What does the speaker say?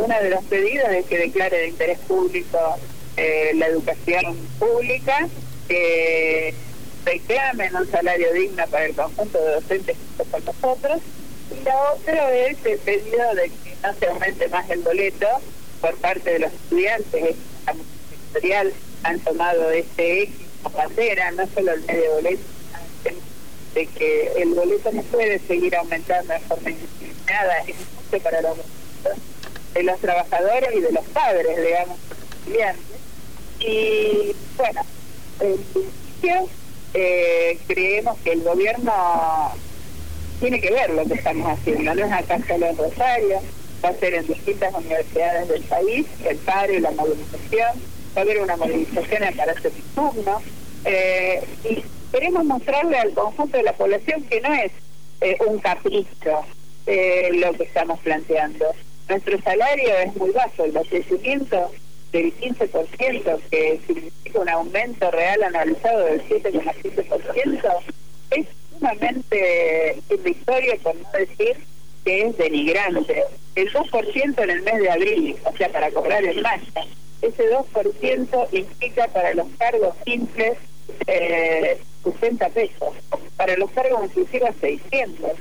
uno de los pedidos es que declare de interés público eh, la educación pública, que reclamen un salario digno para el conjunto de docentes junto con nosotros, y la otra es el pedido de que no se aumente más el boleto por parte de los estudiantes. Ministerial han tomado este eje como bandera, no solo el medio boleto, de que el boleto no puede seguir aumentando de forma indiscriminada, es para los de los trabajadores y de los padres, digamos, estudiantes. Y bueno, en principio eh, creemos que el gobierno tiene que ver lo que estamos haciendo, no es acá solo en Rosario, va a ser en distintas universidades del país, el paro la movilización, va a haber una movilización en Palacio Pizurno, eh, y queremos mostrarle al conjunto de la población que no es eh, un capricho eh, lo que estamos planteando. Nuestro salario es muy bajo, el abastecimiento del 15%, que significa un aumento real analizado del 7,7%, es sumamente invictorio, por no decir que es denigrante. El 2% en el mes de abril, o sea, para cobrar el mayo, ese 2% implica para los cargos simples eh, 60 pesos, para los cargos inclusivos 600.